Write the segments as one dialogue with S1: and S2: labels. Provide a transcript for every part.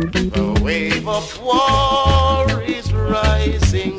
S1: The wave of war is rising.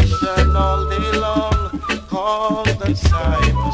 S1: all day long,